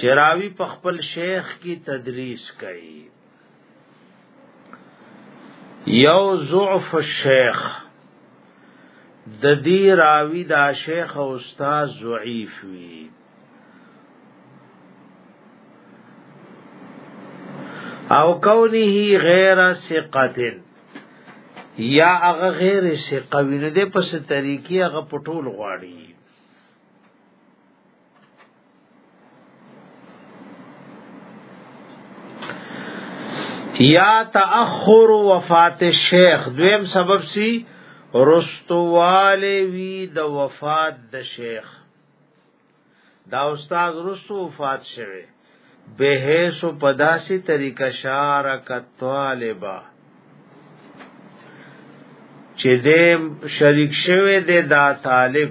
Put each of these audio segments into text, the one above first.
چراوی په خپل شیخ کی تدریس کوي یو ضعف الشیخ د دې راوی دا شیخ او استاد ضعیف وی او کونه غیر ثقتن یا هغه غیر ثقوی نه د پس طریقې هغه پټول غواړي یا تأخر وفات شیخ دویم سبب سی رستواله وی د وفات د شیخ دا استاد رسو وفات شوه به سو پداسی طریقه شارک طالبہ چې دې شریک شوه د دا طالب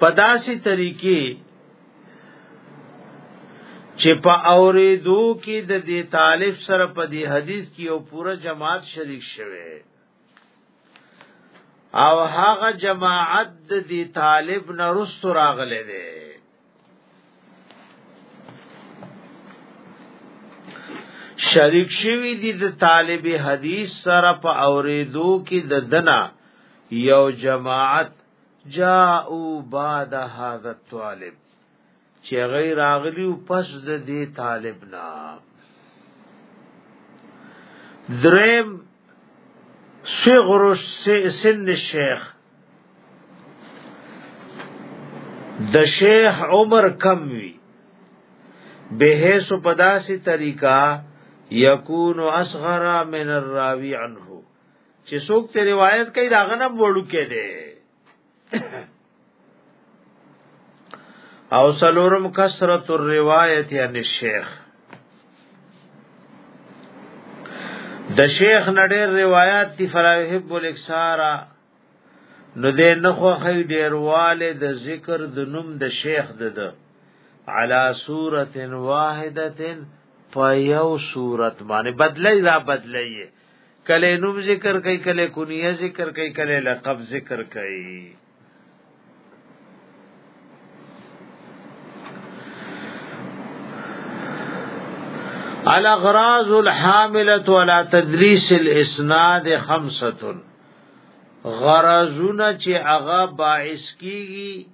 په داسې طریقې چې په اوریدو کې د دې طالب سره په دې حدیث کې یو پوره جماعت شریک شوه او هغه جماعت د دې طالب نه رست راغله ده شریک شوی دی د طالب حدیث سره په اوریدو کې د دنا یو جماعت جاءو بعد هذا الطالب چې غیر اغلی پس د دې طالب نا دریم صغر سن الشیخ د شیخ عمر کم وی به سو پداسي طریقہ یکون اصغر من الراوی عنه چې څوک ته روایت کوي دا غنم وړو کې دی او سلورم کثرت الروایت یعنی شیخ د شیخ نړیر روایت دی فراحب الاکسارا نو دې نه خو خې ډیرواله د ذکر د نوم د شیخ د ده علا صورت واحده په یو صورت باندې بدلې را بدلې کله نوم ذکر کوي کله کنیه ذکر کوي کله لقب ذکر کوي الاغراض الحامله ولا تدریس الاسناد خمسه غرضونه چې هغه باعث کیږي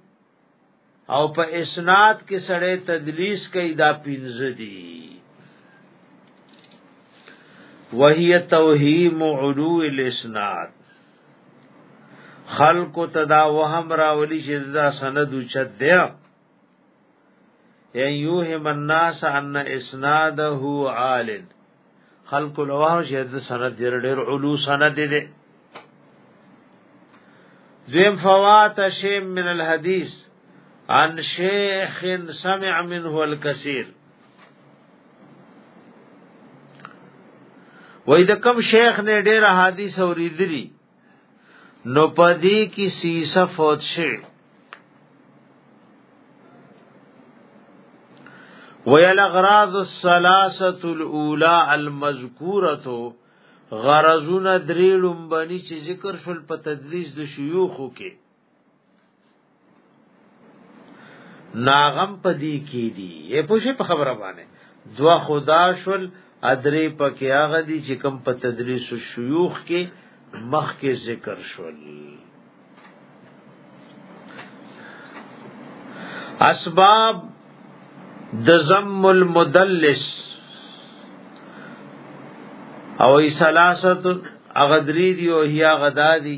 او په اسناد کې سړی تدلیس کوي دا پنځه دي وهي توهیم علو الاسناد خلق تدا وهم راولی چې دا سند اوچت دی یوهم الناس ان اسناده عالن خلق لوا شه د سند ډیر ډیر علو سند دی دویم فوات شی من الحدیث عن شیخ سمع منه الكثير وای د کم شیخ نه ډیر حدیث اوریدلی نو پدې کې سیسه فوت شي ویل اغراض الثلاثه الاولى المذکوره غرضونه درې لومبني چې ذکر شول په تدلیس د شيوخو کې ناغم پدی کی دی اے پوشه په خبره باندې دوا خدا شل ادری پکې هغه دي چې کم په تدریس شيوخ کې مخ کې ذکر شول اسباب د زم المدلس او ای سلاست اغدری دی او هیا غدا دی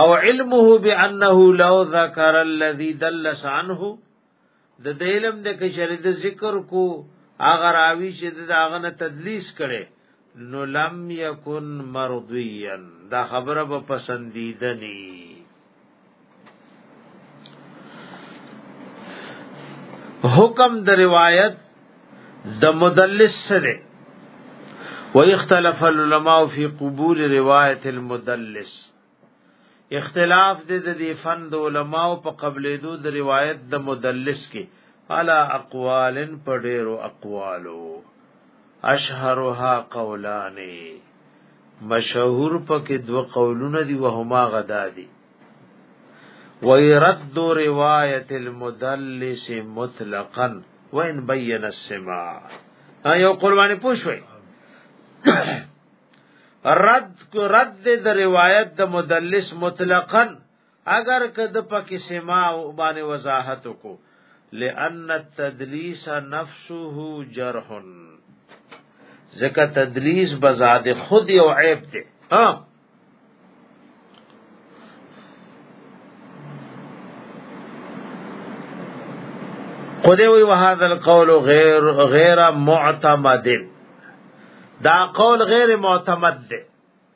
او علمه بانه لو ذکر الذي دلس عنه د دلم د کشر د ذکر کو اگر اوی چې د اغه نه تدلیس کړي نو لم یکن مرضیا دا خبره به پسندیده نه حکم د روایت د مدلس سره و اختلاف العلماء فی قبول روایت المدلس اختلاف د دې فن د علماء په قبلې دو د روایت د مدلس کې علا اقوال په ډیرو اقوالو اشهرها قولانی مشهور پکې دو قولونه دي وهما غدا دي ويرد روایت المدلس مطلقا وان بین السماع یو قربانی پوښوي رد کو رد د روایت د مدلس مطلقا اگر کد پک سما باندې وضاحت کو لئن التدلیس نفسه جرح زکه تدلیس بزاد خود یو عیب دی ها خدای وی وهذا القول غیر غیر معتمد دا قول غیر معتمد دی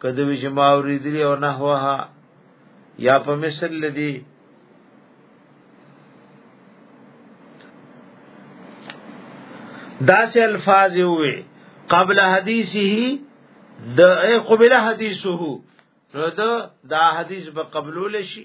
کدو چې ما اوریدلی او نحوها یا په مثل لدی داسې الفاظ وي قبل حدیثه د قبل حدیثه نو دا حدیث به قبول شي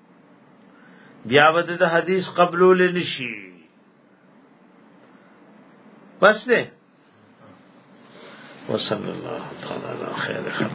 بیا ود د حدیث قبول نشي بس ده وصلی الله تعالی علی خیر خلق